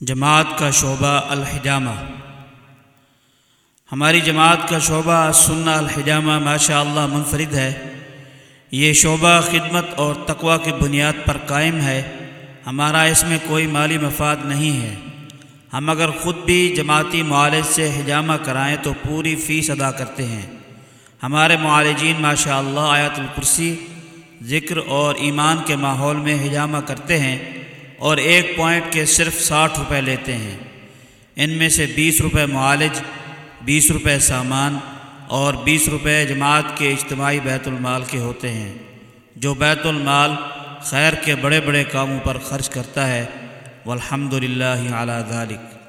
جماعت کا شعبہ الحجامہ۔ ہماری جماعت کا شعبہ سنہ الحجامہ ماشاء اللہ منفرد ہے۔ یہ شعبہ خدمت اور تقوا کی بنیاد پر قائم ہے۔ ہمارا اس میں کوئی مالی مفاد نہیں ہے۔ ہم اگر خود بھی جماعتی معالج سے حجامہ کرائیں تو پوری فیس ادا کرتے ہیں۔ ہمارے معالجین ماشاء اللہ آیت الکرسی، ذکر اور ایمان کے ماحول میں حجامہ کرتے ہیں۔ اور ایک پوائنٹ کے صرف ساٹھ روپے لیتے ہیں۔ ان میں سے بیس روپے معالج، بیس روپے سامان اور بیس روپے جماعت کے اجتماعی بیت المال کے ہوتے ہیں۔ جو بیت المال خیر کے بڑے بڑے کاموں پر خرچ کرتا ہے والحمد للہ اعلیٰ ذالک